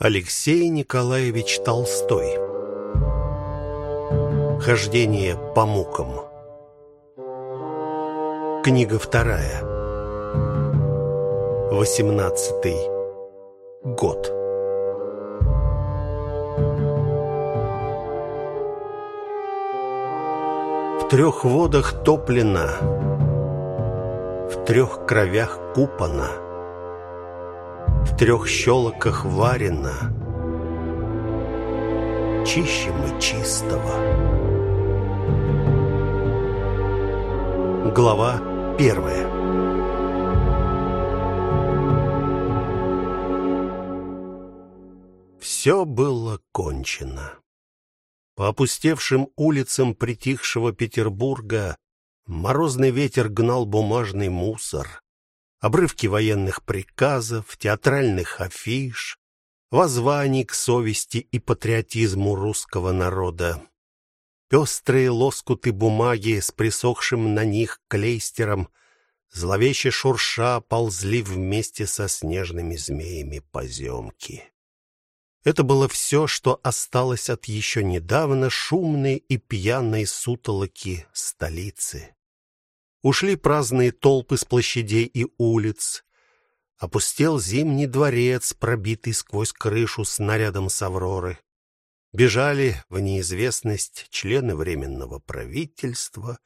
Алексей Николаевич Толстой. Хождение по мукам. Книга вторая. Восемнадцатый год. В трех водах топлено, в трех кровях купано в трех щелоках варено. Чище мы чистого. Глава первая. Все было кончено. По опустевшим улицам притихшего Петербурга морозный ветер гнал бумажный мусор обрывки военных приказов, театральных афиш, воззваний к совести и патриотизму русского народа. Пестрые лоскуты бумаги с присохшим на них клейстером зловеще шурша ползли вместе со снежными змеями поземки. Это было все, что осталось от еще недавно шумной и пьяной сутолоки столицы. Ушли праздные толпы с площадей и улиц. Опустел зимний дворец, пробитый сквозь крышу снарядом с Авроры. Бежали в неизвестность члены временного правительства,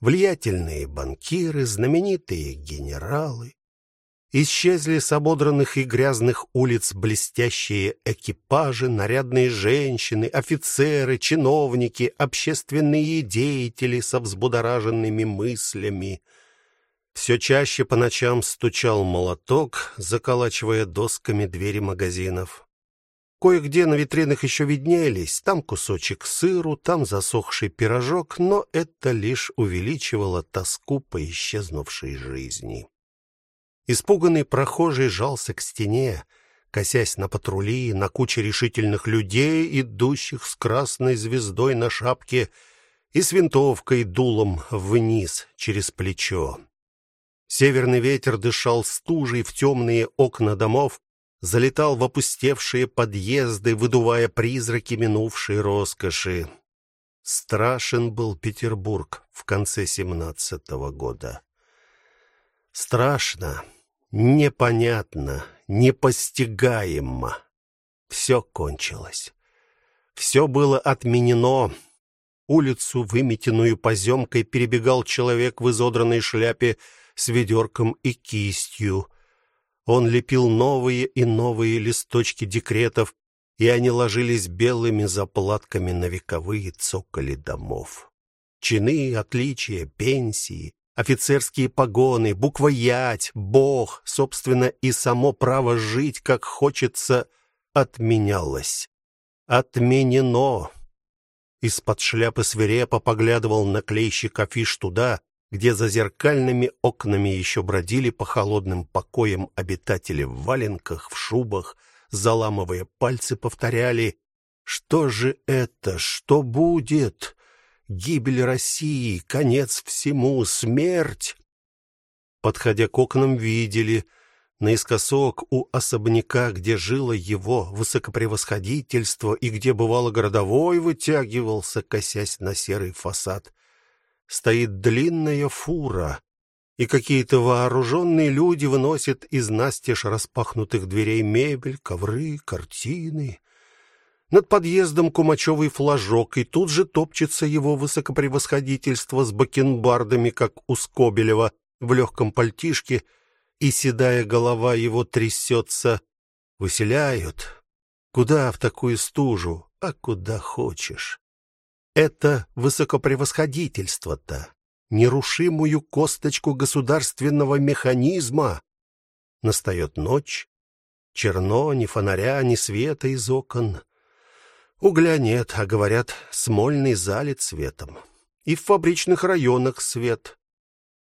влиятельные банкиры, знаменитые генералы. Исчезли с ободранных и грязных улиц блестящие экипажи, нарядные женщины, офицеры, чиновники, общественные деятели со взбудораженными мыслями. Все чаще по ночам стучал молоток, заколачивая досками двери магазинов. Кое-где на витринах еще виднелись, там кусочек сыру, там засохший пирожок, но это лишь увеличивало тоску по исчезнувшей жизни. Испуганный прохожий жался к стене, косясь на патрули, на кучу решительных людей, идущих с красной звездой на шапке и с винтовкой дулом вниз через плечо. Северный ветер дышал стужей в темные окна домов, залетал в опустевшие подъезды, выдувая призраки минувшей роскоши. Страшен был Петербург в конце семнадцатого года. Страшно, непонятно, непостигаемо. Все кончилось. Все было отменено. Улицу, выметенную поземкой, перебегал человек в изодранной шляпе с ведерком и кистью. Он лепил новые и новые листочки декретов, и они ложились белыми заплатками на вековые цоколи домов. Чины, отличия, пенсии, офицерские погоны, буква ять, бог, собственно, и само право жить как хочется отменялось. Отменено. Из-под шляпы свирепо поглядывал наклейщик афиш туда, где за зеркальными окнами еще бродили по холодным покоям обитатели в валенках, в шубах, заламывая пальцы, повторяли: "Что же это? Что будет?" Гибель России, конец всему, смерть. Подходя к окнам, видели наискосок у особняка, где жило его высокопревосходительство и где бывало городовой вытягивался, косясь на серый фасад, стоит длинная фура, и какие-то вооруженные люди выносят из настежь распахнутых дверей мебель, ковры, картины. Над подъездом кумачевый флажок, и тут же топчется его высокопревосходительство с бакенбардами, как у Скобелева, в легком пальтишке, и седая голова его трясется. Выселяют. Куда в такую стужу? А куда хочешь. Это высокопревосходительство-то, нерушимую косточку государственного механизма. Настает ночь. Черно, ни фонаря, ни света из окон. Угля нет, а говорят, Смольный залит светом. И в фабричных районах свет.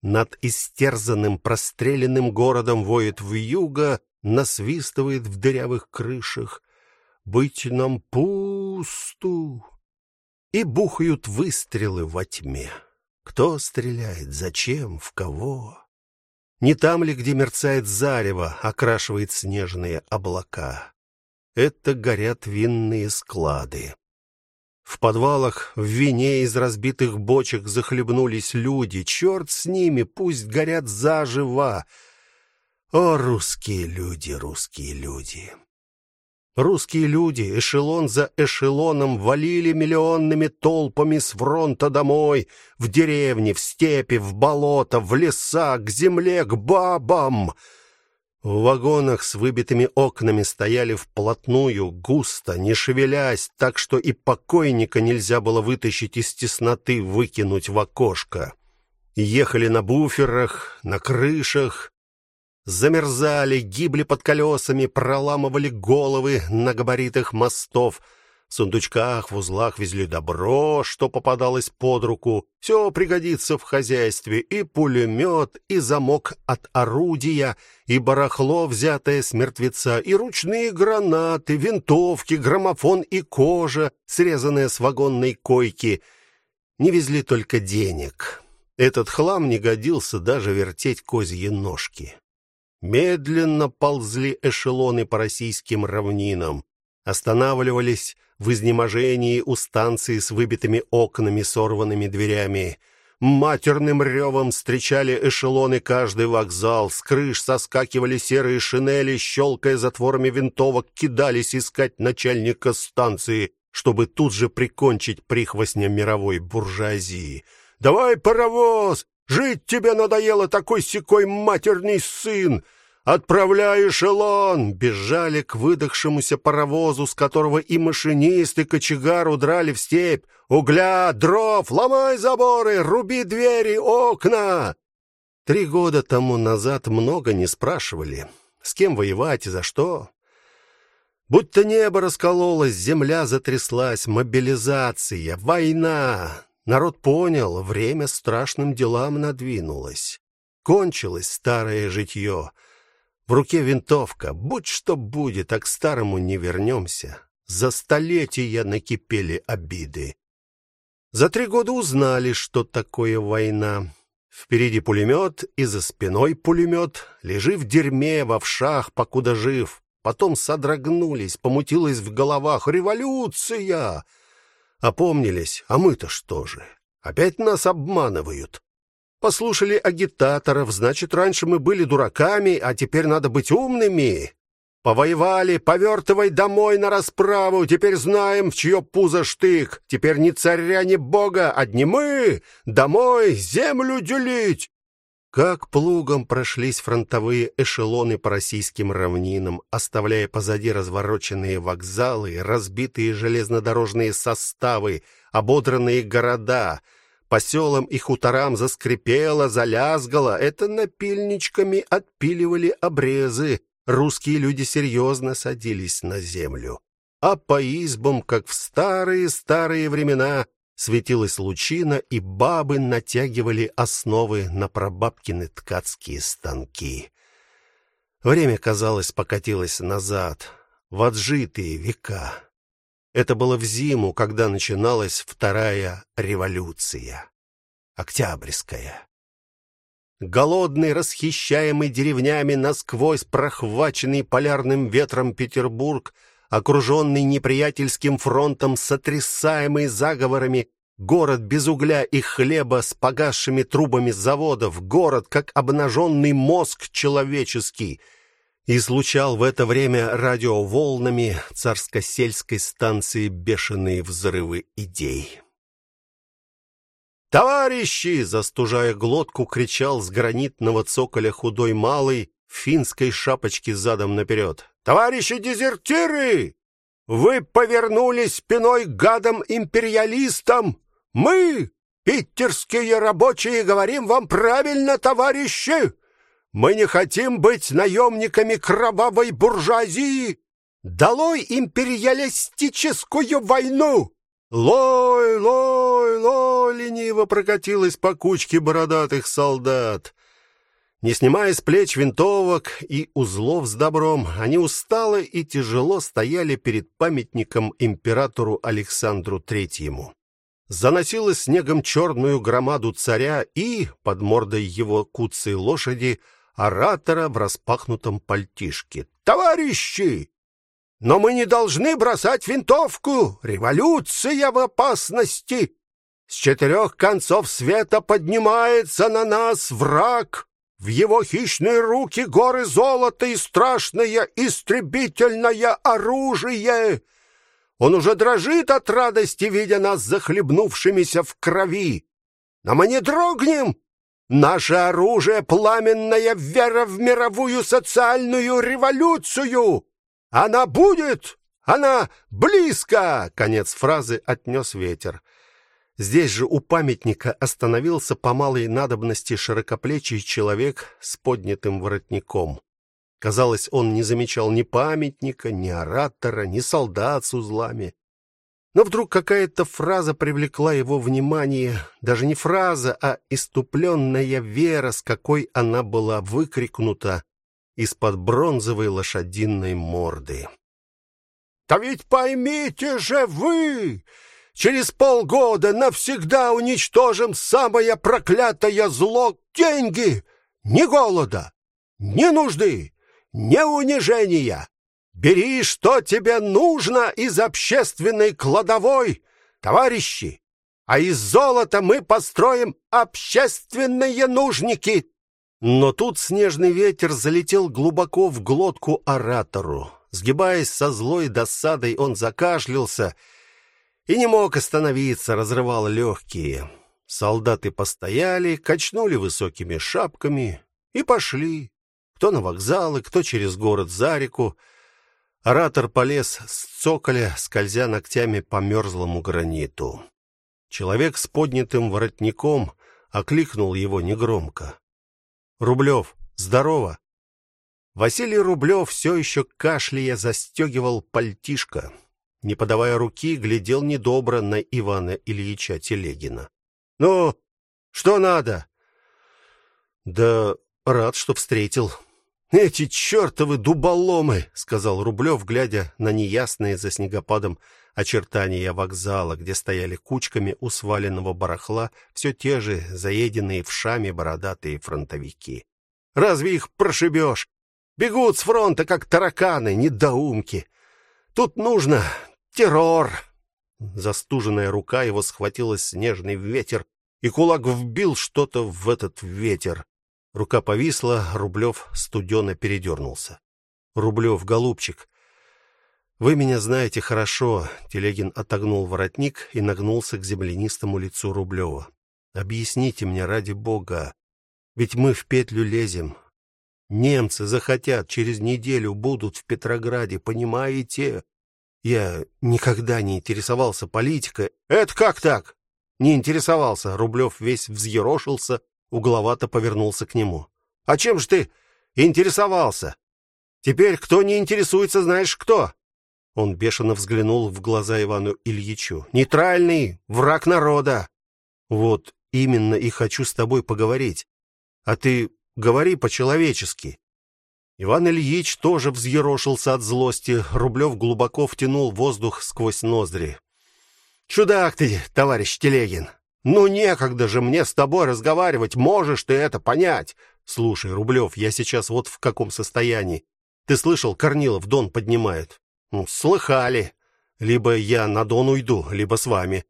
Над истерзанным, простреленным городом воет вьюга, насвистывает в дырявых крышах. Быть нам пусту. И бухают выстрелы во тьме. Кто стреляет, зачем, в кого? Не там ли, где мерцает зарево, окрашивает снежные облака? Это горят винные склады. В подвалах в вине из разбитых бочек захлебнулись люди. Черт с ними, пусть горят заживо. О, русские люди, русские люди. Русские люди эшелон за эшелоном валили миллионными толпами с фронта домой, в деревни, в степи, в болота, в леса, к земле, к бабам. В вагонах с выбитыми окнами стояли вплотную, густо, не шевелясь, так что и покойника нельзя было вытащить из тесноты, выкинуть в окошко. Ехали на буферах, на крышах, замерзали, гибли под колесами, проламывали головы на габаритах мостов. В сундучках, в узлах везли добро, что попадалось под руку. Все пригодится в хозяйстве: и пулемет, и замок от орудия, и барахло, взятое с мертвеца, и ручные гранаты, винтовки, граммофон и кожа, срезанная с вагонной койки. Не везли только денег. Этот хлам не годился даже вертеть козьи ножки. Медленно ползли эшелоны по российским равнинам, останавливались в изнеможении у станции с выбитыми окнами, сорванными дверями. Матерным ревом встречали эшелоны каждый вокзал, с крыш соскакивали серые шинели, щелкая затворами винтовок, кидались искать начальника станции, чтобы тут же прикончить прихвостня мировой буржуазии. Давай паровоз, Жить тебе надоело такой секой матерный сын. Отправляй эшелон!» Бежали к выдохшемуся паровозу, с которого и машинист, и кочегар удрали в степь. «Угля, дров, ломай заборы, руби двери, окна!» Три года тому назад много не спрашивали, с кем воевать и за что. Будто небо раскололось, земля затряслась, мобилизация, война. Народ понял, время страшным делам надвинулось. Кончилось старое житье. В руке винтовка. Будь что будет, а к старому не вернемся. За столетия накипели обиды. За три года узнали, что такое война. Впереди пулемет и за спиной пулемет. Лежи в дерьме, в овшах, покуда жив. Потом содрогнулись, помутилось в головах. Революция! Опомнились, а мы-то что же? Опять нас обманывают. Послушали агитаторов, значит, раньше мы были дураками, а теперь надо быть умными. Повоевали, повертывай домой на расправу. Теперь знаем, в чье пузо штык. Теперь ни царя, ни бога, одни мы. Домой землю делить. Как плугом прошлись фронтовые эшелоны по российским равнинам, оставляя позади развороченные вокзалы, разбитые железнодорожные составы, ободранные города. По селам и хуторам заскрипело, залязгало. Это напильничками отпиливали обрезы. Русские люди серьезно садились на землю. А по избам, как в старые-старые времена, Светилась лучина, и бабы натягивали основы на прабабкины ткацкие станки. Время, казалось, покатилось назад, в отжитые века. Это было в зиму, когда начиналась вторая революция, октябрьская. Голодный, расхищаемый деревнями, насквозь прохваченный полярным ветром Петербург окруженный неприятельским фронтом, сотрясаемый заговорами, город без угля и хлеба с погасшими трубами заводов, город как обнаженный мозг человеческий, излучал в это время радиоволнами царско-сельской станции бешеные взрывы идей. Товарищи, застужая глотку, кричал с гранитного цоколя худой малый в финской шапочке задом наперед. Товарищи дезертиры, вы повернулись спиной гадам-империалистам. Мы, питерские рабочие, говорим вам правильно, товарищи. Мы не хотим быть наемниками кровавой буржуазии. Долой империалистическую войну! Лой, лой, лой, лениво прокатилась по кучке бородатых солдат. Не снимая с плеч винтовок и узлов с добром, они устало и тяжело стояли перед памятником императору Александру Третьему. Заносило снегом черную громаду царя и под мордой его куцей лошади оратора в распахнутом пальтишке. Товарищи, Но мы не должны бросать винтовку. Революция в опасности. С четырех концов света поднимается на нас враг. В его хищные руки горы золота и страшное истребительное оружие. Он уже дрожит от радости, видя нас захлебнувшимися в крови. Но мы не дрогнем. Наше оружие пламенная вера в мировую социальную революцию. Она будет, она близко. Конец фразы отнес ветер. Здесь же у памятника остановился по малой надобности широкоплечий человек с поднятым воротником. Казалось, он не замечал ни памятника, ни оратора, ни солдат с узлами. Но вдруг какая-то фраза привлекла его внимание, даже не фраза, а иступленная вера, с какой она была выкрикнута из-под бронзовой лошадиной морды. "Да ведь поймите же вы, Через полгода навсегда уничтожим самое проклятое зло деньги, ни голода, ни нужды, ни унижения. Бери, что тебе нужно из общественной кладовой, товарищи, а из золота мы построим общественные нужники. Но тут снежный ветер залетел глубоко в глотку оратору. Сгибаясь со злой досадой, он закашлялся и не мог остановиться, разрывал легкие. Солдаты постояли, качнули высокими шапками и пошли. Кто на вокзалы, кто через город за реку. Оратор полез с цоколя, скользя ногтями по мерзлому граниту. Человек с поднятым воротником окликнул его негромко. Рублев, здорово. Василий Рублев все еще кашляя застегивал пальтишко не подавая руки, глядел недобро на Ивана Ильича Телегина. "Ну, что надо?" "Да рад, что встретил. Эти чертовы дуболомы", сказал Рублев, глядя на неясные за снегопадом очертания вокзала, где стояли кучками у сваленного барахла все те же заеденные вшами бородатые фронтовики. "Разве их прошибешь? Бегут с фронта как тараканы, недоумки. Тут нужно Террор. Застуженная рука его схватила снежный ветер, и кулак вбил что-то в этот ветер. Рука повисла, Рублев студенно передернулся. Рублев, голубчик, вы меня знаете хорошо. Телегин отогнул воротник и нагнулся к землянистому лицу Рублева. Объясните мне ради бога, ведь мы в петлю лезем. Немцы захотят через неделю будут в Петрограде, понимаете? Я никогда не интересовался политикой. Это как так? Не интересовался. Рублев весь взъерошился, угловато повернулся к нему. А чем же ты интересовался? Теперь кто не интересуется, знаешь кто? Он бешено взглянул в глаза Ивану Ильичу. Нейтральный враг народа. Вот именно и хочу с тобой поговорить. А ты говори по-человечески. Иван Ильич тоже взъерошился от злости. Рублев глубоко втянул воздух сквозь ноздри. Чудак ты, товарищ Телегин. Ну некогда же мне с тобой разговаривать, можешь ты это понять? Слушай, Рублев, я сейчас вот в каком состоянии. Ты слышал, Корнилов Дон поднимает. Ну, слыхали. Либо я на Дон уйду, либо с вами.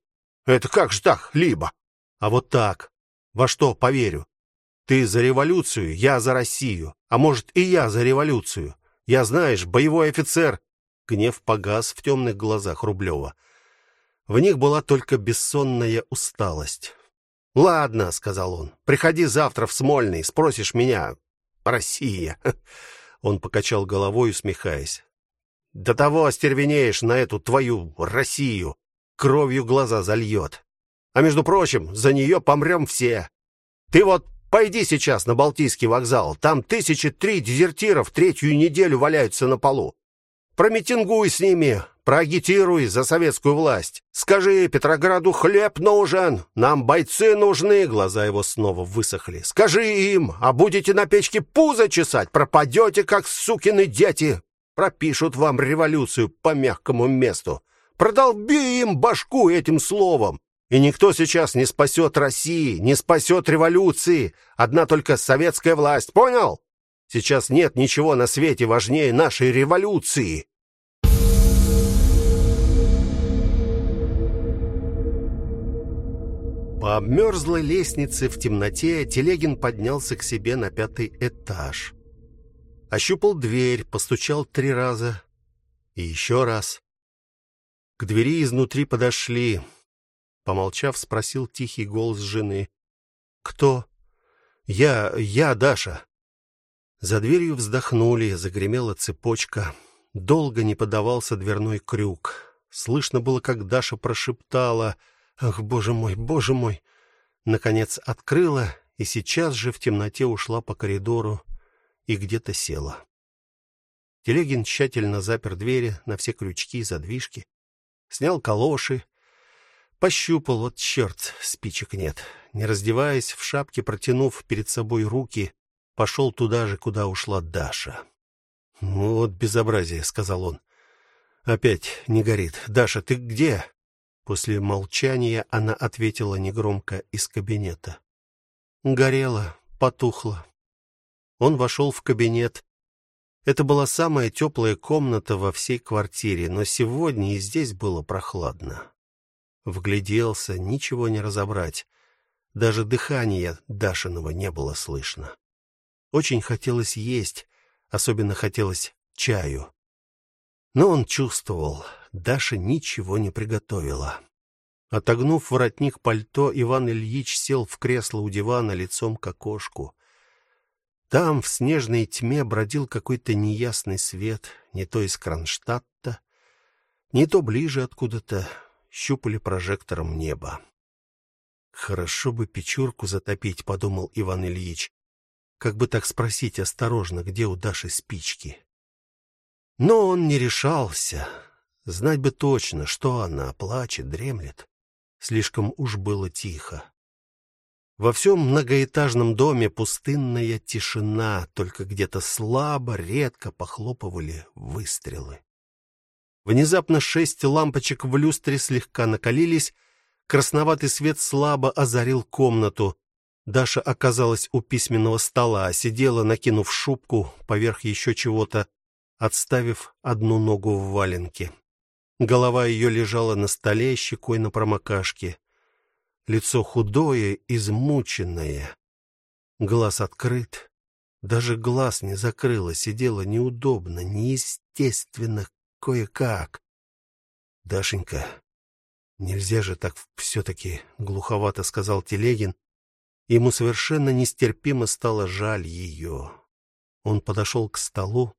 Это как же так, либо? А вот так. Во что поверю? Ты за революцию, я за Россию, а может и я за революцию. Я, знаешь, боевой офицер. Гнев погас в темных глазах Рублева. В них была только бессонная усталость. Ладно, сказал он. Приходи завтра в Смольный, спросишь меня. Россия. Он покачал головой, усмехаясь. До того остервенеешь на эту твою Россию, кровью глаза зальет. А между прочим, за нее помрем все. Ты вот Пойди сейчас на Балтийский вокзал. Там тысячи три дезертиров третью неделю валяются на полу. Промитингуй с ними, проагитируй за советскую власть. Скажи Петрограду хлеб нужен, нам бойцы нужны. Глаза его снова высохли. Скажи им, а будете на печке пузо чесать, пропадете, как сукины дети. Пропишут вам революцию по мягкому месту. Продолби им башку этим словом. И никто сейчас не спасет России, не спасет революции, одна только советская власть, понял? Сейчас нет ничего на свете важнее нашей революции. По обмерзлой лестнице в темноте Телегин поднялся к себе на пятый этаж. Ощупал дверь, постучал три раза и еще раз. К двери изнутри подошли. Помолчав, спросил тихий голос жены: "Кто?" "Я, я Даша". За дверью вздохнули, загремела цепочка. Долго не подавался дверной крюк. Слышно было, как Даша прошептала: "Ах, боже мой, боже мой!" Наконец открыла и сейчас же в темноте ушла по коридору и где-то села. Телегин тщательно запер двери на все крючки и задвижки, снял калоши, пощупал, вот черт, спичек нет. Не раздеваясь, в шапке протянув перед собой руки, пошел туда же, куда ушла Даша. «Ну вот безобразие, сказал он. Опять не горит. Даша, ты где? После молчания она ответила негромко из кабинета. Горело, потухло. Он вошел в кабинет. Это была самая теплая комната во всей квартире, но сегодня и здесь было прохладно. Вгляделся, ничего не разобрать. Даже дыхания Дашиного не было слышно. Очень хотелось есть, особенно хотелось чаю. Но он чувствовал, Даша ничего не приготовила. Отогнув воротник пальто, Иван Ильич сел в кресло у дивана лицом к окошку. Там в снежной тьме бродил какой-то неясный свет, не то из Кронштадта, не то ближе откуда-то, щупали прожектором небо. Хорошо бы печурку затопить, подумал Иван Ильич. Как бы так спросить осторожно, где у Даши спички. Но он не решался. Знать бы точно, что она плачет, дремлет. Слишком уж было тихо. Во всем многоэтажном доме пустынная тишина, только где-то слабо, редко похлопывали выстрелы. Внезапно шесть лампочек в люстре слегка накалились, красноватый свет слабо озарил комнату. Даша оказалась у письменного стола, сидела, накинув шубку поверх еще чего-то, отставив одну ногу в валенке. Голова ее лежала на столе, щекой на промокашке. Лицо худое, измученное. Глаз открыт. Даже глаз не закрыла, сидела неудобно, неестественно, кое-как. Дашенька, нельзя же так все таки глуховато сказал Телегин. Ему совершенно нестерпимо стало жаль ее. Он подошел к столу,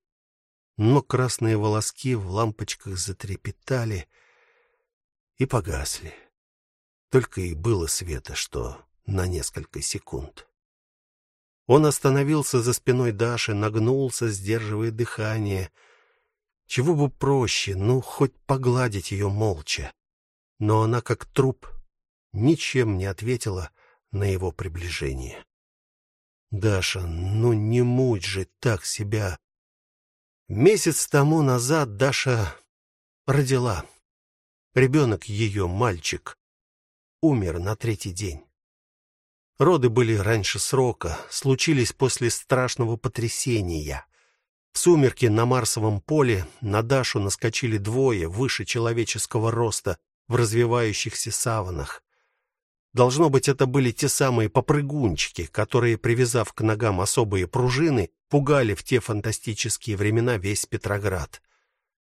но красные волоски в лампочках затрепетали и погасли. Только и было света, что на несколько секунд. Он остановился за спиной Даши, нагнулся, сдерживая дыхание. Чего бы проще, ну хоть погладить ее молча. Но она как труп ничем не ответила на его приближение. Даша, ну не мучь же так себя. Месяц тому назад Даша родила. Ребенок ее, мальчик, умер на третий день. Роды были раньше срока, случились после страшного потрясения. В сумерки на Марсовом поле на Дашу наскочили двое выше человеческого роста в развивающихся саванах. Должно быть, это были те самые попрыгунчики, которые, привязав к ногам особые пружины, пугали в те фантастические времена весь Петроград.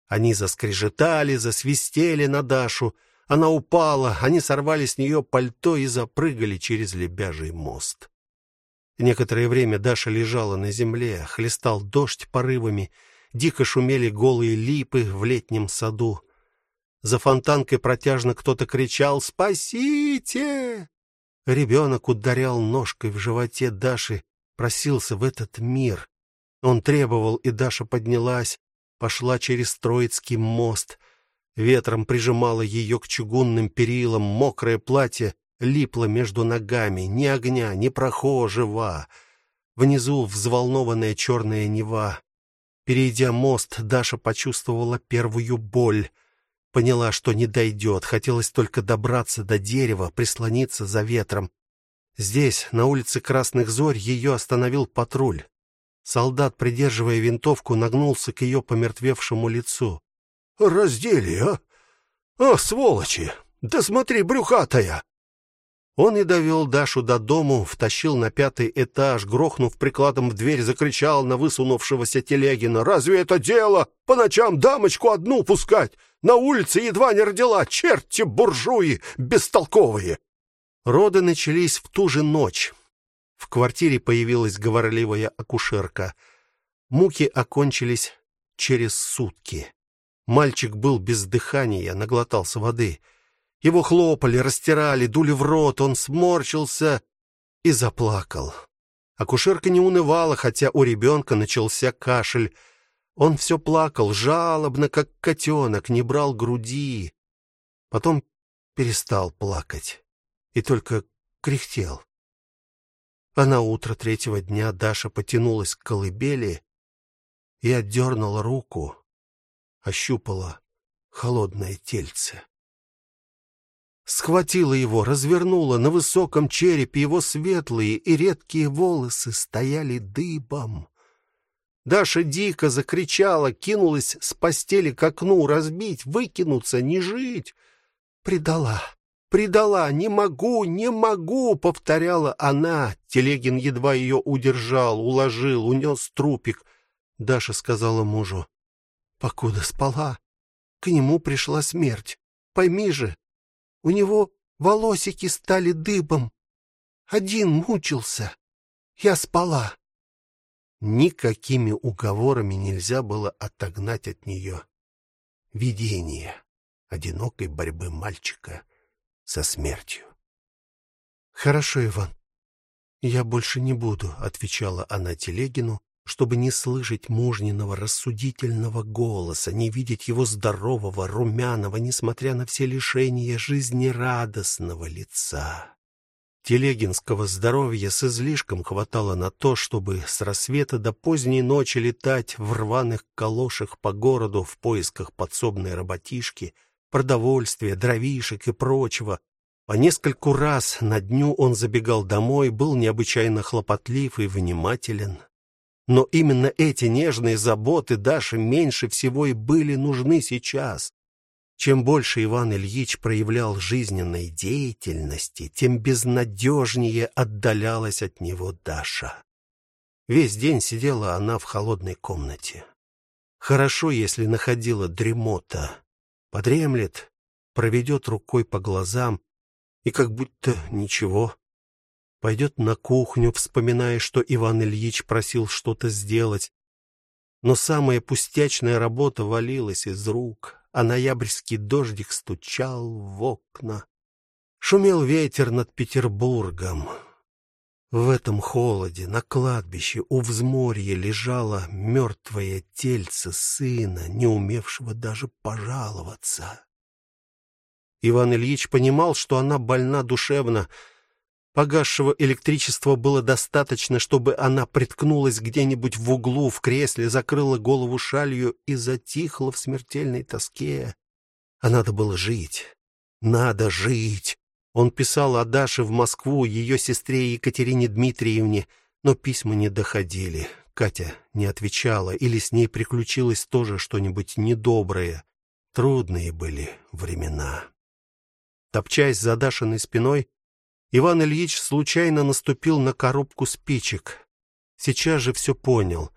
Они заскрежетали, засвистели на Дашу. Она упала, они сорвали с нее пальто и запрыгали через лебяжий мост. Некоторое время Даша лежала на земле, хлестал дождь порывами, дико шумели голые липы в летнем саду. За фонтанкой протяжно кто-то кричал: "Спасите!" Ребенок ударял ножкой в животе Даши, просился в этот мир. Он требовал, и Даша поднялась, пошла через Троицкий мост. Ветром прижимало ее к чугунным перилам, мокрое платье липло между ногами, ни огня, ни прохожего. Внизу взволнованная черная Нева. Перейдя мост, Даша почувствовала первую боль. Поняла, что не дойдет, хотелось только добраться до дерева, прислониться за ветром. Здесь, на улице Красных Зорь, ее остановил патруль. Солдат, придерживая винтовку, нагнулся к ее помертвевшему лицу. "Раздели, а? А, сволочи! Да смотри, брюхатая!" Он и довел Дашу до дому, втащил на пятый этаж, грохнув прикладом в дверь, закричал на высунувшегося Телегина: "Разве это дело по ночам дамочку одну пускать? На улице едва не родила, черти буржуи бестолковые!" Роды начались в ту же ночь. В квартире появилась говорливая акушерка. Муки окончились через сутки. Мальчик был без дыхания, наглотался воды. Его хлопали, растирали, дули в рот, он сморщился и заплакал. Акушерка не унывала, хотя у ребенка начался кашель. Он все плакал жалобно, как котенок, не брал груди. Потом перестал плакать и только кряхтел. А на утро третьего дня Даша потянулась к колыбели и отдернула руку, ощупала холодное тельце схватила его, развернула, на высоком черепе его светлые и редкие волосы стояли дыбом. Даша дико закричала, кинулась с постели к окну, разбить, выкинуться, не жить. Предала, предала, не могу, не могу, повторяла она. Телегин едва ее удержал, уложил, унес трупик. Даша сказала мужу: "Покуда спала, к нему пришла смерть. Пойми же, у него волосики стали дыбом. Один мучился. Я спала. Никакими уговорами нельзя было отогнать от нее видение одинокой борьбы мальчика со смертью. Хорошо, Иван. Я больше не буду, отвечала она Телегину, чтобы не слышать мужниного рассудительного голоса, не видеть его здорового, румяного, несмотря на все лишения, жизнерадостного лица. Телегинского здоровья с излишком хватало на то, чтобы с рассвета до поздней ночи летать в рваных калошах по городу в поисках подсобной работишки, продовольствия, дровишек и прочего. По нескольку раз на дню он забегал домой, был необычайно хлопотлив и внимателен. Но именно эти нежные заботы Даше меньше всего и были нужны сейчас. Чем больше Иван Ильич проявлял жизненной деятельности, тем безнадежнее отдалялась от него Даша. Весь день сидела она в холодной комнате. Хорошо, если находила дремота. Подремлет, проведет рукой по глазам и как будто ничего пойдет на кухню, вспоминая, что Иван Ильич просил что-то сделать. Но самая пустячная работа валилась из рук, а ноябрьский дождик стучал в окна. Шумел ветер над Петербургом. В этом холоде на кладбище у взморья лежало мертвое тельце сына, не умевшего даже пожаловаться. Иван Ильич понимал, что она больна душевно, Погасшего электричества было достаточно, чтобы она приткнулась где-нибудь в углу в кресле, закрыла голову шалью и затихла в смертельной тоске. А надо было жить. Надо жить. Он писал о Даше в Москву, ее сестре Екатерине Дмитриевне, но письма не доходили. Катя не отвечала, или с ней приключилось тоже что-нибудь недоброе. Трудные были времена. Топчась за Дашиной спиной, Иван Ильич случайно наступил на коробку спичек. Сейчас же все понял.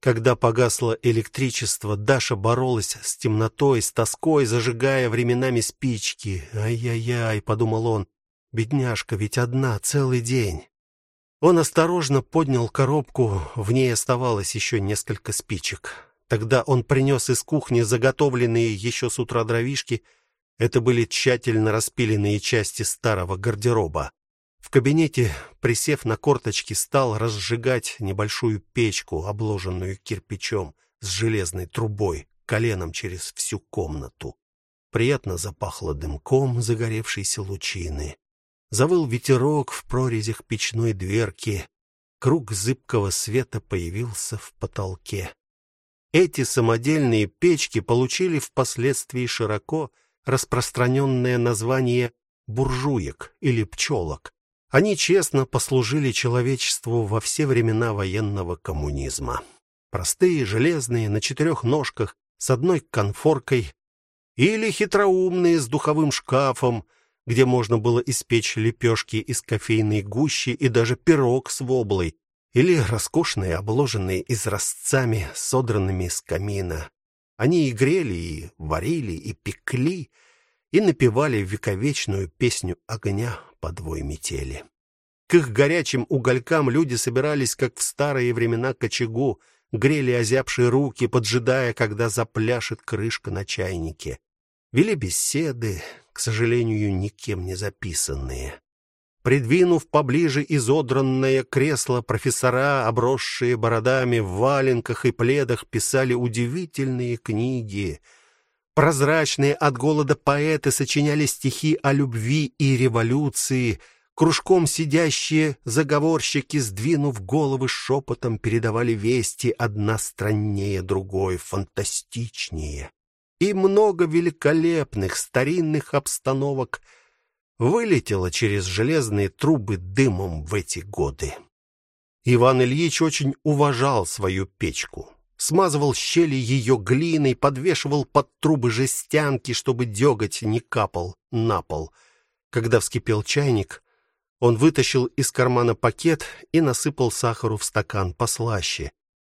Когда погасло электричество, Даша боролась с темнотой, с тоской, зажигая временами спички. Ай-яй-яй, подумал он. Бедняжка ведь одна целый день. Он осторожно поднял коробку, в ней оставалось еще несколько спичек. Тогда он принес из кухни заготовленные еще с утра дровишки это были тщательно распиленные части старого гардероба. В кабинете, присев на корточки, стал разжигать небольшую печку, обложенную кирпичом с железной трубой, коленом через всю комнату. Приятно запахло дымком загоревшейся лучины. Завыл ветерок в прорезях печной дверки. Круг зыбкого света появился в потолке. Эти самодельные печки получили впоследствии широко распространенное название буржуек или пчелок. Они честно послужили человечеству во все времена военного коммунизма. Простые, железные, на четырех ножках, с одной конфоркой, или хитроумные с духовым шкафом, где можно было испечь лепешки из кофейной гущи и даже пирог с воблой, или роскошные, обложенные изразцами, содранными с камина. Они и грели, и варили, и пекли, и напевали вековечную песню огня под вой метели. К их горячим уголькам люди собирались, как в старые времена к очагу, грели озябшие руки, поджидая, когда запляшет крышка на чайнике. Вели беседы, к сожалению, никем не записанные. Придвинув поближе изодранное кресло, профессора, обросшие бородами в валенках и пледах, писали удивительные книги. Прозрачные от голода поэты сочиняли стихи о любви и революции. Кружком сидящие заговорщики, сдвинув головы шепотом, передавали вести одна страннее другой, фантастичнее. И много великолепных старинных обстановок — вылетело через железные трубы дымом в эти годы. Иван Ильич очень уважал свою печку. Смазывал щели ее глиной, подвешивал под трубы жестянки, чтобы деготь не капал на пол. Когда вскипел чайник, он вытащил из кармана пакет и насыпал сахару в стакан послаще.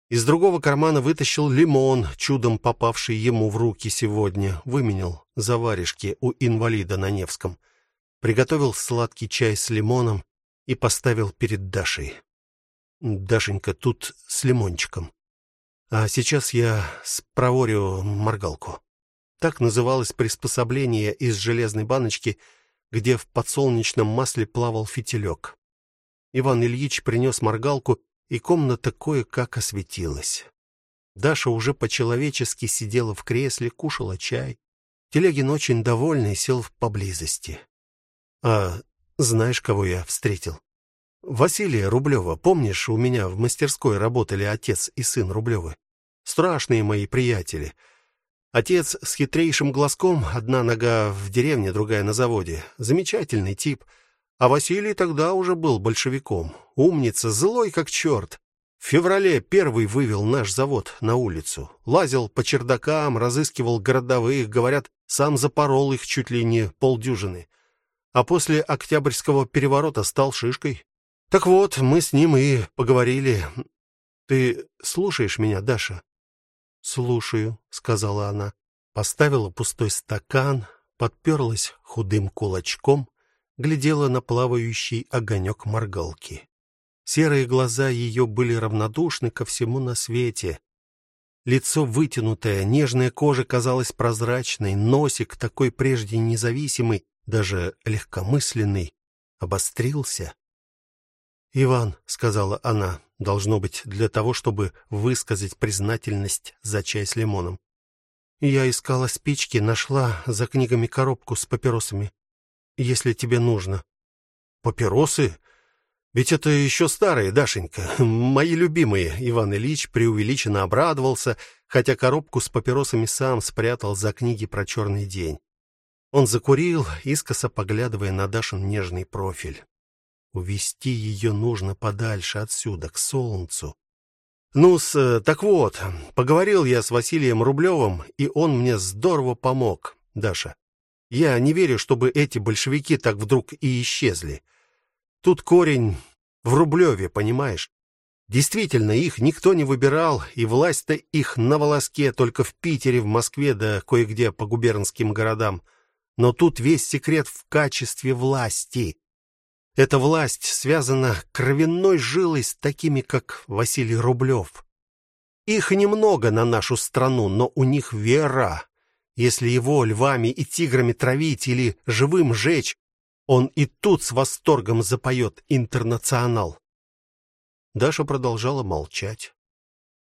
Из другого кармана вытащил лимон, чудом попавший ему в руки сегодня, выменял за варежки у инвалида на Невском приготовил сладкий чай с лимоном и поставил перед Дашей. Дашенька тут с лимончиком. А сейчас я спроворю моргалку. Так называлось приспособление из железной баночки, где в подсолнечном масле плавал фитилек. Иван Ильич принес моргалку, и комната кое-как осветилась. Даша уже по-человечески сидела в кресле, кушала чай. Телегин очень довольный сел поблизости. А знаешь, кого я встретил? Василия Рублева. Помнишь, у меня в мастерской работали отец и сын Рублевы? Страшные мои приятели. Отец с хитрейшим глазком, одна нога в деревне, другая на заводе. Замечательный тип. А Василий тогда уже был большевиком. Умница, злой как черт. В феврале первый вывел наш завод на улицу. Лазил по чердакам, разыскивал городовых, говорят, сам запорол их чуть ли не полдюжины а после Октябрьского переворота стал шишкой. Так вот, мы с ним и поговорили. Ты слушаешь меня, Даша? Слушаю, сказала она. Поставила пустой стакан, подперлась худым кулачком, глядела на плавающий огонек моргалки. Серые глаза ее были равнодушны ко всему на свете. Лицо вытянутое, нежная кожа казалась прозрачной, носик такой прежде независимый даже легкомысленный, обострился. "Иван", сказала она, должно быть, для того, чтобы высказать признательность за чай с лимоном. "Я искала спички, нашла за книгами коробку с папиросами. Если тебе нужно". "Папиросы? Ведь это еще старые, Дашенька, мои любимые". Иван Ильич преувеличенно обрадовался, хотя коробку с папиросами сам спрятал за книги про черный день. Он закурил, искоса поглядывая на Дашин нежный профиль. Увести ее нужно подальше отсюда, к солнцу. ну с, так вот, поговорил я с Василием Рублевым, и он мне здорово помог, Даша. Я не верю, чтобы эти большевики так вдруг и исчезли. Тут корень в Рублеве, понимаешь? Действительно, их никто не выбирал, и власть-то их на волоске только в Питере, в Москве да кое-где по губернским городам. Но тут весь секрет в качестве власти. Эта власть связана кровяной жилой с такими, как Василий Рублев. Их немного на нашу страну, но у них вера. Если его львами и тиграми травить или живым жечь, он и тут с восторгом запоет интернационал. Даша продолжала молчать.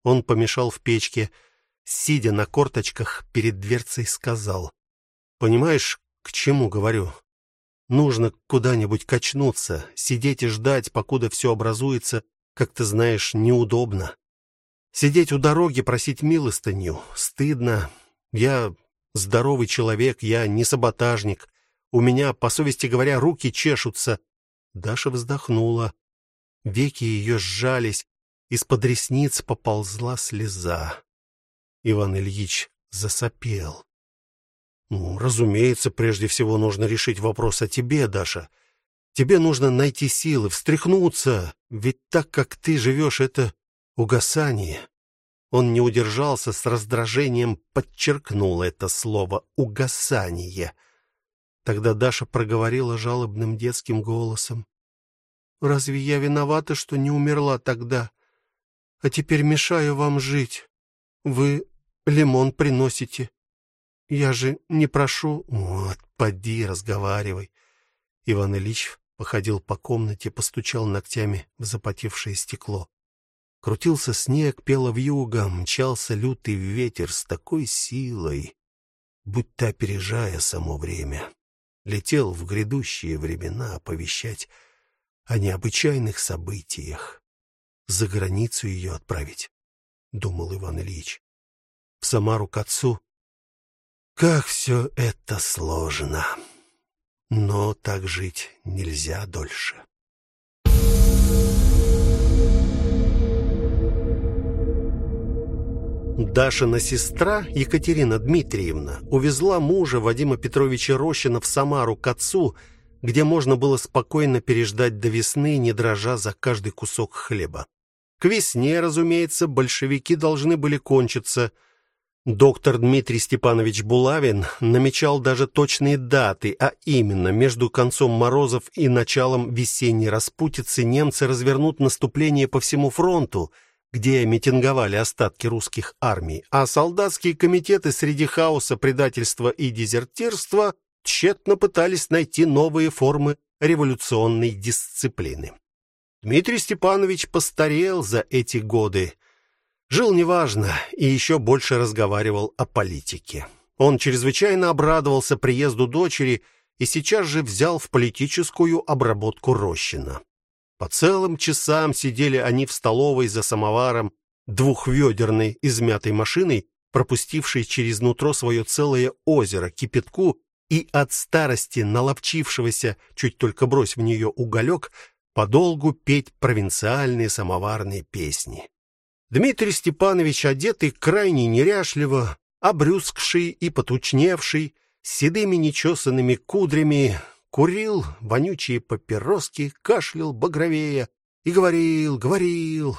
Он помешал в печке, сидя на корточках перед дверцей, сказал: Понимаешь, к чему говорю? Нужно куда-нибудь качнуться, сидеть и ждать, покуда все образуется, как ты знаешь, неудобно. Сидеть у дороги, просить милостыню стыдно. Я здоровый человек, я не саботажник. У меня, по совести говоря, руки чешутся. Даша вздохнула. Веки ее сжались, из-под ресниц поползла слеза. Иван Ильич засопел. Ну, разумеется, прежде всего нужно решить вопрос о тебе, Даша. Тебе нужно найти силы, встряхнуться, ведь так как ты живешь, это угасание. Он не удержался, с раздражением подчеркнул это слово угасание. Тогда Даша проговорила жалобным детским голосом: "Разве я виновата, что не умерла тогда, а теперь мешаю вам жить? Вы лимон приносите. Я же не прошу, вот, поди, разговаривай". Иван Ильич походил по комнате, постучал ногтями в запотевшее стекло. Крутился снег, пела вьюга, мчался лютый ветер с такой силой, будто опережая само время. Летел в грядущие времена оповещать о необычайных событиях. За границу ее отправить, думал Иван Ильич. В Самару к отцу. Как все это сложно. Но так жить нельзя дольше. Дашина сестра Екатерина Дмитриевна увезла мужа Вадима Петровича Рощина в Самару к отцу, где можно было спокойно переждать до весны, не дрожа за каждый кусок хлеба. К весне, разумеется, большевики должны были кончиться. Доктор Дмитрий Степанович Булавин намечал даже точные даты, а именно между концом морозов и началом весенней распутицы немцы развернут наступление по всему фронту – где митинговали остатки русских армий, а солдатские комитеты среди хаоса, предательства и дезертирства тщетно пытались найти новые формы революционной дисциплины. Дмитрий Степанович постарел за эти годы. Жил неважно и еще больше разговаривал о политике. Он чрезвычайно обрадовался приезду дочери и сейчас же взял в политическую обработку Рощина. По целым часам сидели они в столовой за самоваром, двухведерной измятой машиной, пропустившей через нутро свое целое озеро кипятку, и от старости наловчившегося, чуть только брось в нее уголек, подолгу петь провинциальные самоварные песни. Дмитрий Степанович, одетый крайне неряшливо, обрюзгший и потучневший, с седыми нечесанными кудрями, курил вонючие папироски, кашлял багровея и говорил, говорил: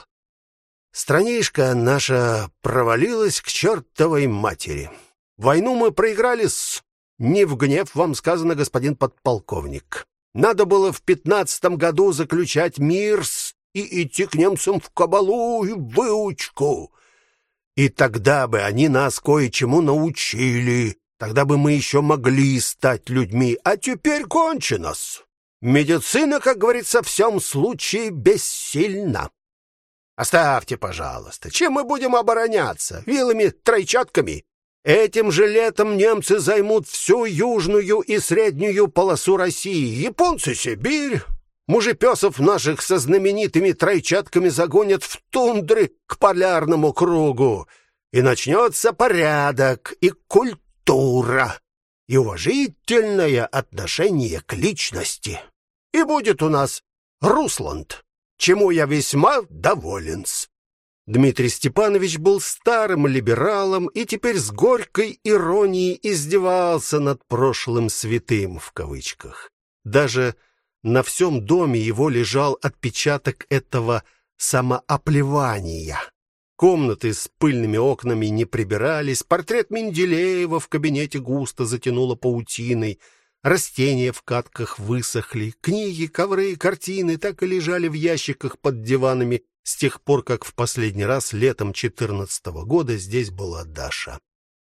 "Странишка наша провалилась к чертовой матери. Войну мы проиграли с не в гнев вам сказано, господин подполковник. Надо было в пятнадцатом году заключать мир с и идти к немцам в кабалу и выучку. И тогда бы они нас кое-чему научили. Тогда бы мы еще могли стать людьми, а теперь кончено-с. Медицина, как говорится, в всем случае бессильна. Оставьте, пожалуйста. Чем мы будем обороняться? Вилами, тройчатками? Этим же летом немцы займут всю южную и среднюю полосу России, японцы Сибирь. Мужепесов наших со знаменитыми тройчатками загонят в тундры к полярному кругу, и начнется порядок и культура и уважительное отношение к личности. И будет у нас Русланд, чему я весьма доволен. Дмитрий Степанович был старым либералом и теперь с горькой иронией издевался над прошлым святым в кавычках. Даже на всем доме его лежал отпечаток этого самооплевания. Комнаты с пыльными окнами не прибирались, портрет Менделеева в кабинете густо затянуло паутиной. Растения в катках высохли, книги, ковры, картины так и лежали в ящиках под диванами с тех пор, как в последний раз летом четырнадцатого года здесь была Даша.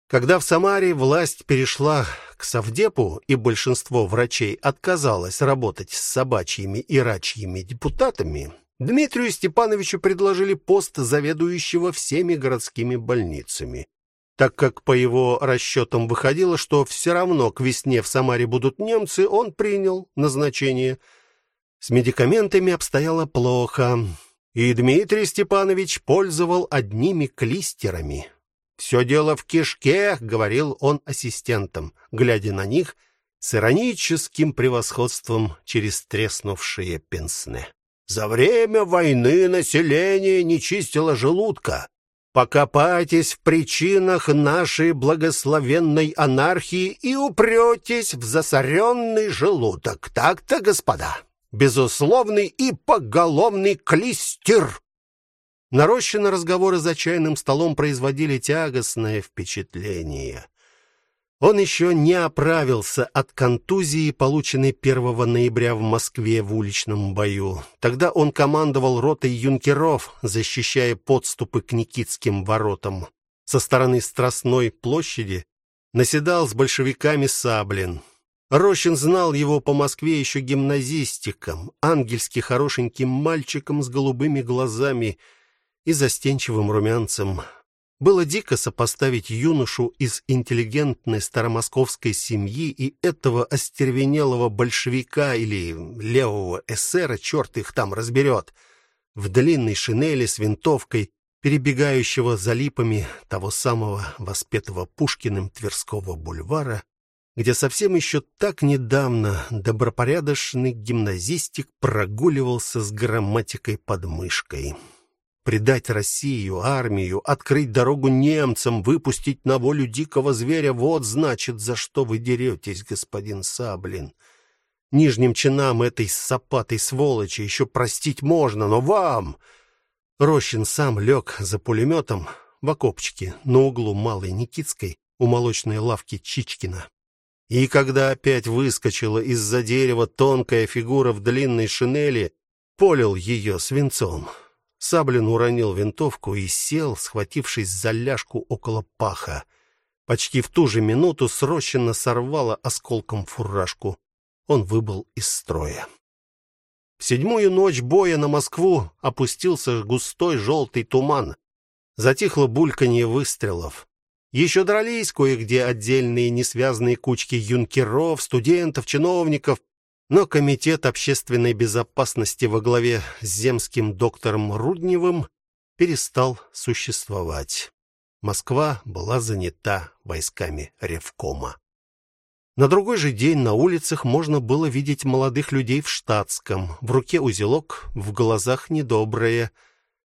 Когда в Самаре власть перешла к совдепу и большинство врачей отказалось работать с собачьими и рачьими депутатами, Дмитрию Степановичу предложили пост заведующего всеми городскими больницами. Так как по его расчетам выходило, что все равно к весне в Самаре будут немцы, он принял назначение. С медикаментами обстояло плохо, и Дмитрий Степанович пользовал одними клистерами. «Все дело в кишке, говорил он ассистентам, глядя на них с ироническим превосходством через треснувшие пенсне. За время войны население не чистило желудка. Покопайтесь в причинах нашей благословенной анархии и упретесь в засоренный желудок. Так-то, господа. Безусловный и поголовный клистер. Нарощенные разговоры за чайным столом производили тягостное впечатление. Он еще не оправился от контузии, полученной 1 ноября в Москве в уличном бою. Тогда он командовал ротой юнкеров, защищая подступы к Никитским воротам. Со стороны Страстной площади наседал с большевиками Саблин. Рощин знал его по Москве еще гимназистиком, ангельски хорошеньким мальчиком с голубыми глазами и застенчивым румянцем. Было дико сопоставить юношу из интеллигентной старомосковской семьи и этого остервенелого большевика или левого эсера, черт их там разберет, в длинной шинели с винтовкой, перебегающего за липами того самого воспетого Пушкиным Тверского бульвара, где совсем еще так недавно добропорядочный гимназистик прогуливался с грамматикой под мышкой предать Россию, армию, открыть дорогу немцам, выпустить на волю дикого зверя вот значит, за что вы деретесь, господин Саблин. Нижним чинам этой сапатой сволочи еще простить можно, но вам Рощин сам лег за пулеметом в окопчике на углу Малой Никитской у молочной лавки Чичкина. И когда опять выскочила из-за дерева тонкая фигура в длинной шинели, полил ее свинцом. Саблин уронил винтовку и сел, схватившись за ляжку около паха. Почти в ту же минуту срочно сорвало осколком фуражку. Он выбыл из строя. В седьмую ночь боя на Москву опустился густой желтый туман. Затихло бульканье выстрелов. Еще дрались кое-где отдельные несвязные кучки юнкеров, студентов, чиновников, но комитет общественной безопасности во главе с земским доктором Рудневым перестал существовать. Москва была занята войсками Ревкома. На другой же день на улицах можно было видеть молодых людей в штатском, в руке узелок, в глазах недоброе.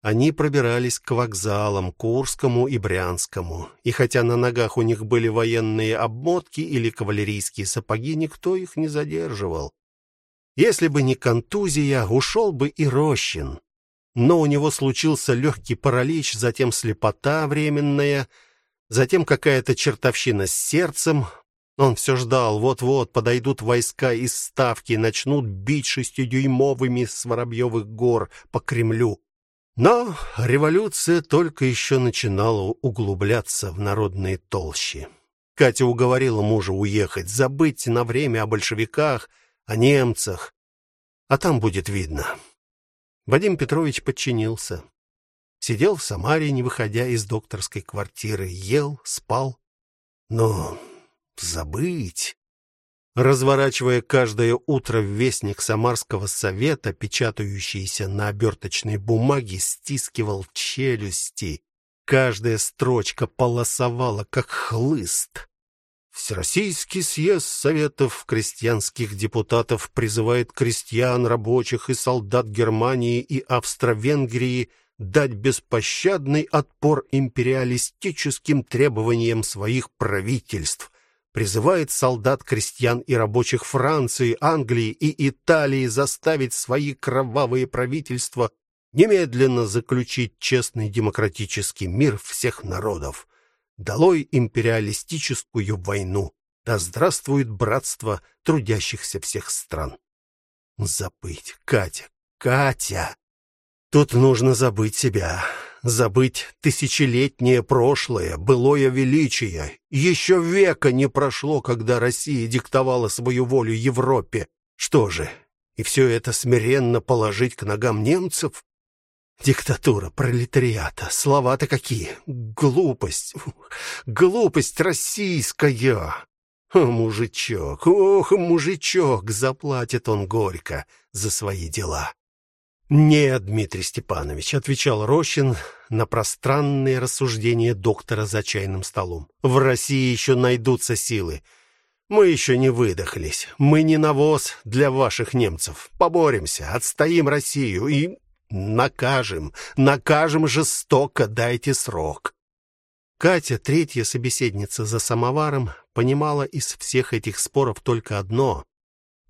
Они пробирались к вокзалам Курскому и Брянскому, и хотя на ногах у них были военные обмотки или кавалерийские сапоги, никто их не задерживал. Если бы не контузия, ушел бы и Рощин. Но у него случился легкий паралич, затем слепота временная, затем какая-то чертовщина с сердцем. Он все ждал, вот-вот подойдут войска из Ставки, начнут бить шестидюймовыми с Воробьевых гор по Кремлю. Но революция только еще начинала углубляться в народные толщи. Катя уговорила мужа уехать, забыть на время о большевиках — о немцах, а там будет видно. Вадим Петрович подчинился. Сидел в Самаре, не выходя из докторской квартиры, ел, спал. Но забыть разворачивая каждое утро вестник Самарского совета, печатающийся на оберточной бумаге, стискивал челюсти. Каждая строчка полосовала как хлыст. Всероссийский съезд советов крестьянских депутатов призывает крестьян, рабочих и солдат Германии и Австро-Венгрии дать беспощадный отпор империалистическим требованиям своих правительств. Призывает солдат, крестьян и рабочих Франции, Англии и Италии заставить свои кровавые правительства немедленно заключить честный демократический мир всех народов. Долой империалистическую войну. Да здравствует братство трудящихся всех стран. Забыть, Катя, Катя. Тут нужно забыть себя, забыть тысячелетнее прошлое, былое величие. Еще века не прошло, когда Россия диктовала свою волю Европе. Что же? И все это смиренно положить к ногам немцев? Диктатура пролетариата. Слова-то какие. Глупость. Глупость российская. Мужичок, ох, мужичок, заплатит он горько за свои дела. Нет, Дмитрий Степанович, отвечал Рощин на пространные рассуждения доктора за чайным столом. В России еще найдутся силы. Мы еще не выдохлись. Мы не навоз для ваших немцев. Поборемся, отстоим Россию и Накажем, накажем жестоко, дайте срок. Катя, третья собеседница за самоваром, понимала из всех этих споров только одно: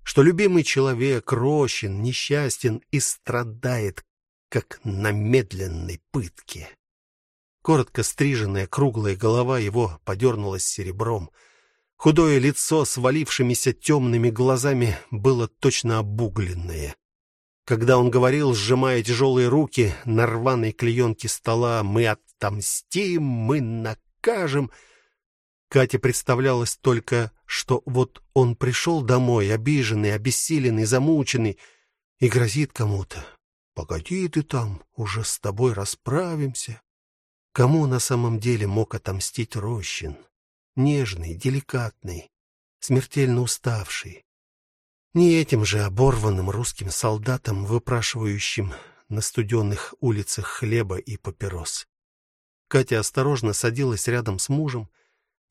что любимый человек рощен, несчастен и страдает, как на медленной пытке. Коротко стриженная круглая голова его подернулась серебром. Худое лицо с валившимися темными глазами было точно обугленное. Когда он говорил, сжимая тяжелые руки на рваной клеенке стола: "Мы отомстим, мы накажем", Кате представлялось только, что вот он пришел домой обиженный, обессиленный, замученный и грозит кому-то: "Погоди ты там, уже с тобой расправимся". Кому на самом деле мог отомстить Рощин? Нежный, деликатный, смертельно уставший. Не этим же оборванным русским солдатам, выпрашивающим на студенных улицах хлеба и папирос. Катя осторожно садилась рядом с мужем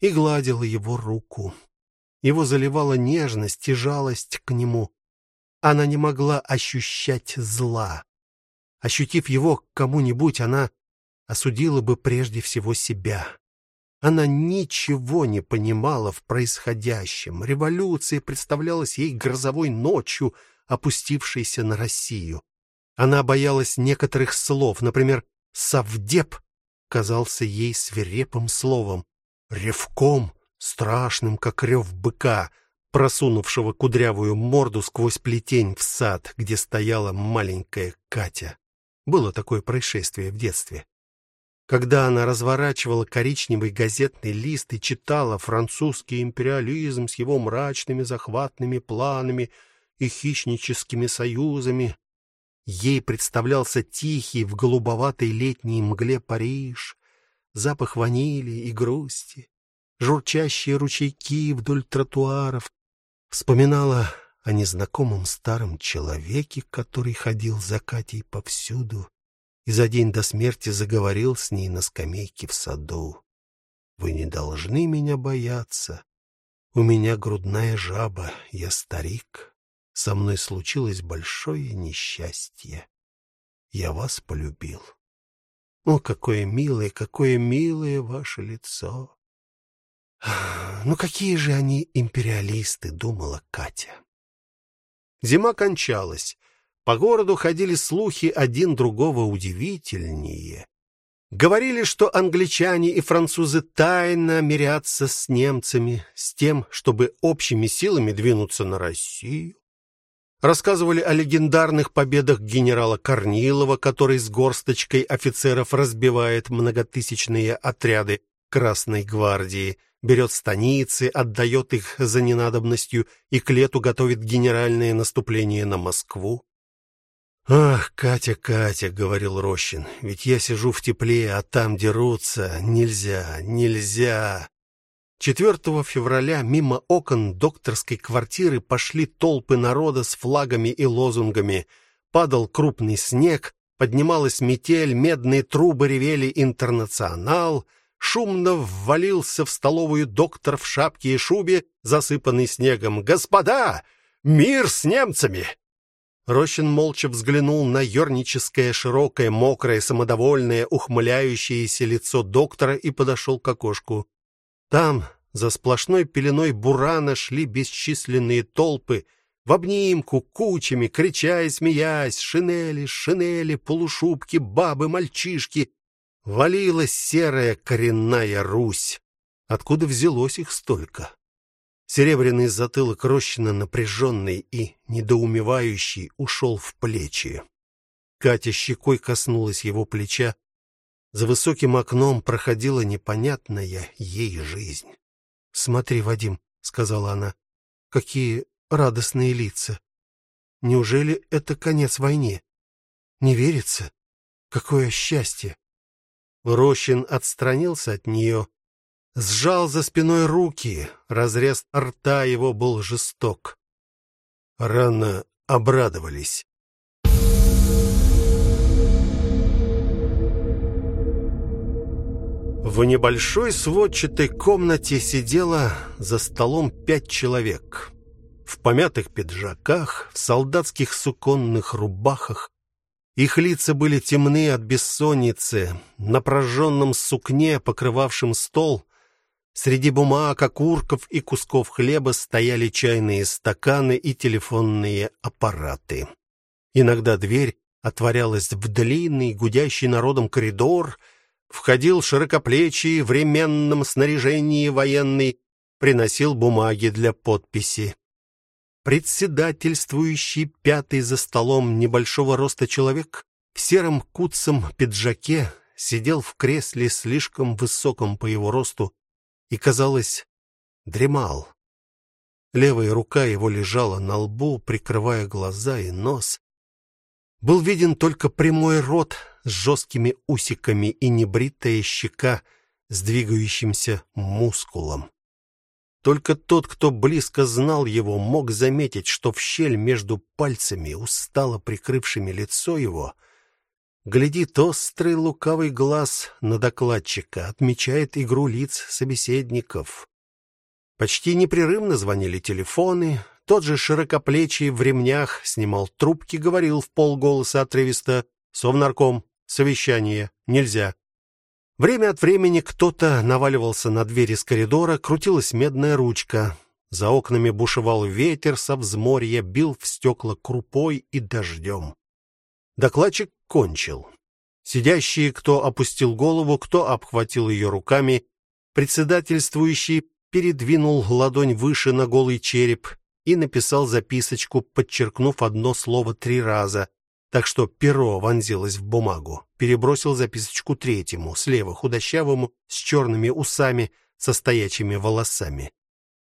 и гладила его руку. Его заливала нежность и жалость к нему. Она не могла ощущать зла. Ощутив его к кому-нибудь, она осудила бы прежде всего себя. Она ничего не понимала в происходящем. Революция представлялась ей грозовой ночью, опустившейся на Россию. Она боялась некоторых слов, например, совдеп казался ей свирепым словом, ревком, страшным, как рев быка, просунувшего кудрявую морду сквозь плетень в сад, где стояла маленькая Катя. Было такое происшествие в детстве. Когда она разворачивала коричневый газетный лист и читала французский империализм с его мрачными захватными планами и хищническими союзами, ей представлялся тихий в голубоватой летней мгле Париж, запах ванили и грусти, журчащие ручейки вдоль тротуаров. Вспоминала о незнакомом старом человеке, который ходил за Катей повсюду и за день до смерти заговорил с ней на скамейке в саду. Вы не должны меня бояться. У меня грудная жаба, я старик. Со мной случилось большое несчастье. Я вас полюбил. О, какое милое, какое милое ваше лицо. Ну какие же они империалисты, думала Катя. Зима кончалась. По городу ходили слухи один другого удивительнее. Говорили, что англичане и французы тайно мирятся с немцами с тем, чтобы общими силами двинуться на Россию. Рассказывали о легендарных победах генерала Корнилова, который с горсточкой офицеров разбивает многотысячные отряды Красной гвардии, берет станицы, отдает их за ненадобностью и к лету готовит генеральное наступление на Москву. Ах, Катя, Катя, говорил Рощин. Ведь я сижу в тепле, а там дерутся. Нельзя, нельзя. 4 февраля мимо окон докторской квартиры пошли толпы народа с флагами и лозунгами. Падал крупный снег, поднималась метель, медные трубы ревели интернационал. Шумно ввалился в столовую доктор в шапке и шубе, засыпанный снегом. Господа, мир с немцами! Рощин молча взглянул на ёрническое, широкое, мокрое, самодовольное, ухмыляющееся лицо доктора и подошел к окошку. Там, за сплошной пеленой бурана, шли бесчисленные толпы, в обнимку, кучами, крича и смеясь, шинели, шинели, полушубки, бабы, мальчишки. Валилась серая коренная Русь. Откуда взялось их столько? Серебряный затылок Рощина, напряженный и недоумевающий, ушел в плечи. Катя щекой коснулась его плеча. За высоким окном проходила непонятная ей жизнь. "Смотри, Вадим", сказала она. "Какие радостные лица. Неужели это конец войне? Не верится? Какое счастье!" Рощин отстранился от нее сжал за спиной руки. Разрез рта его был жесток. Рано обрадовались. В небольшой сводчатой комнате сидело за столом пять человек. В помятых пиджаках, в солдатских суконных рубахах. Их лица были темны от бессонницы. На прожженном сукне, покрывавшем стол, среди бумаг, окурков и кусков хлеба стояли чайные стаканы и телефонные аппараты. Иногда дверь отворялась в длинный, гудящий народом коридор, входил широкоплечий в ременном снаряжении военный, приносил бумаги для подписи. Председательствующий пятый за столом небольшого роста человек в сером куцом пиджаке сидел в кресле слишком высоком по его росту и, казалось, дремал. Левая рука его лежала на лбу, прикрывая глаза и нос. Был виден только прямой рот с жесткими усиками и небритая щека с двигающимся мускулом. Только тот, кто близко знал его, мог заметить, что в щель между пальцами, устало прикрывшими лицо его, глядит острый лукавый глаз на докладчика, отмечает игру лиц собеседников. Почти непрерывно звонили телефоны. Тот же широкоплечий в ремнях снимал трубки, говорил в полголоса отрывисто: "Совнарком, совещание, нельзя". Время от времени кто-то наваливался на дверь из коридора, крутилась медная ручка. За окнами бушевал ветер со взморья, бил в стекла крупой и дождем. Докладчик кончил. Сидящие, кто опустил голову, кто обхватил ее руками, председательствующий передвинул ладонь выше на голый череп и написал записочку, подчеркнув одно слово три раза, так что перо вонзилось в бумагу. Перебросил записочку третьему, слева худощавому, с черными усами, со стоячими волосами.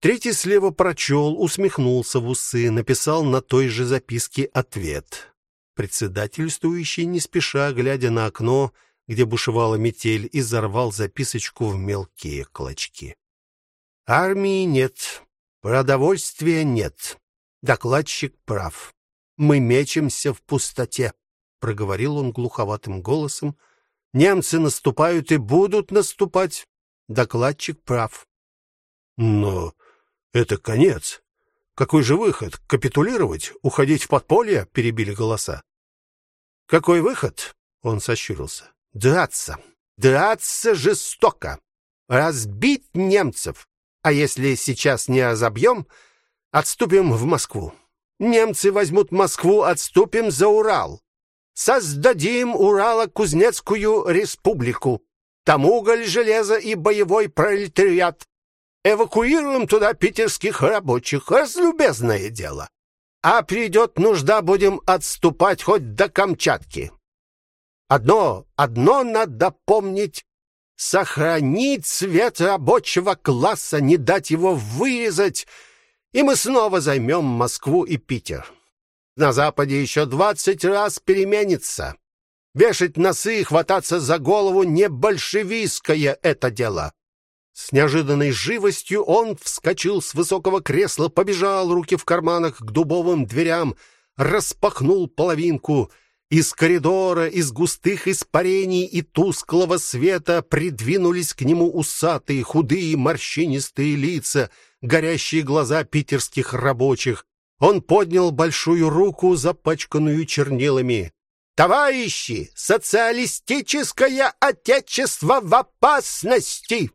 Третий слева прочел, усмехнулся в усы, написал на той же записке ответ. Председательствующий не спеша, глядя на окно, где бушевала метель, изорвал записочку в мелкие клочки. Армии нет, продовольствия нет. Докладчик прав мы мечемся в пустоте, проговорил он глуховатым голосом. Немцы наступают и будут наступать. Докладчик прав. Но это конец. Какой же выход? Капитулировать, уходить в подполье? перебили голоса. Какой выход? Он сощурился. Драться. Драться жестоко. Разбить немцев. А если сейчас не разобьем, отступим в Москву. Немцы возьмут Москву, отступим за Урал. Создадим Урало-Кузнецкую республику. Там уголь, железо и боевой пролетариат. Эвакуируем туда питерских рабочих. Разлюбезное дело. А придет нужда, будем отступать хоть до Камчатки. Одно, одно надо помнить. Сохранить цвет рабочего класса, не дать его вырезать — и мы снова займем Москву и Питер. На западе еще двадцать раз переменится. Вешать носы и хвататься за голову не большевистское это дело. С неожиданной живостью он вскочил с высокого кресла, побежал, руки в карманах, к дубовым дверям, распахнул половинку. Из коридора, из густых испарений и тусклого света придвинулись к нему усатые, худые, морщинистые лица — горящие глаза питерских рабочих. Он поднял большую руку, запачканную чернилами. Товарищи, социалистическое отечество в опасности.